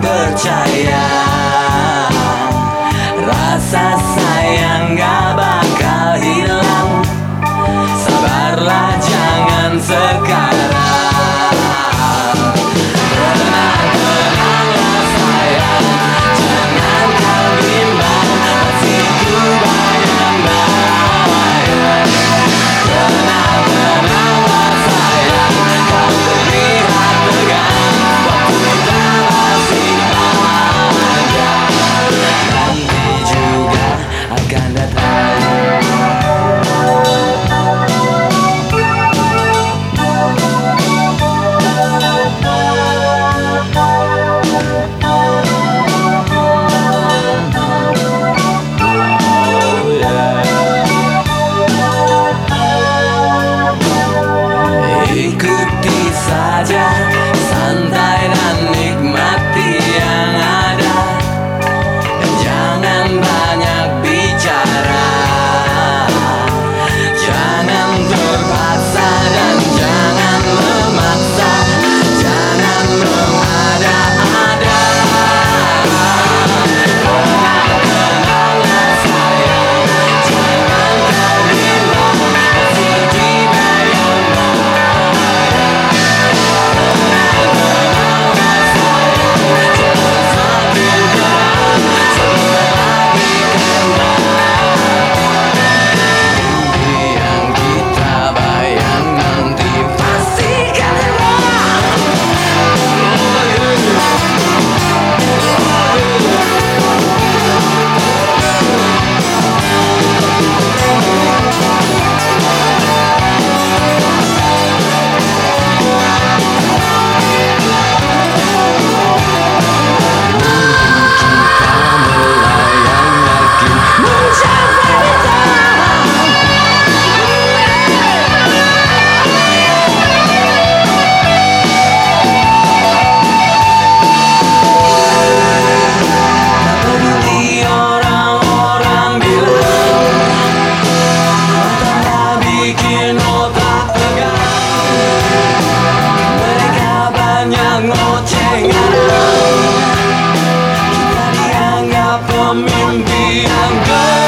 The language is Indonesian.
percaya. Rasa ngocengan Kita dianggap pemimpi yang gelap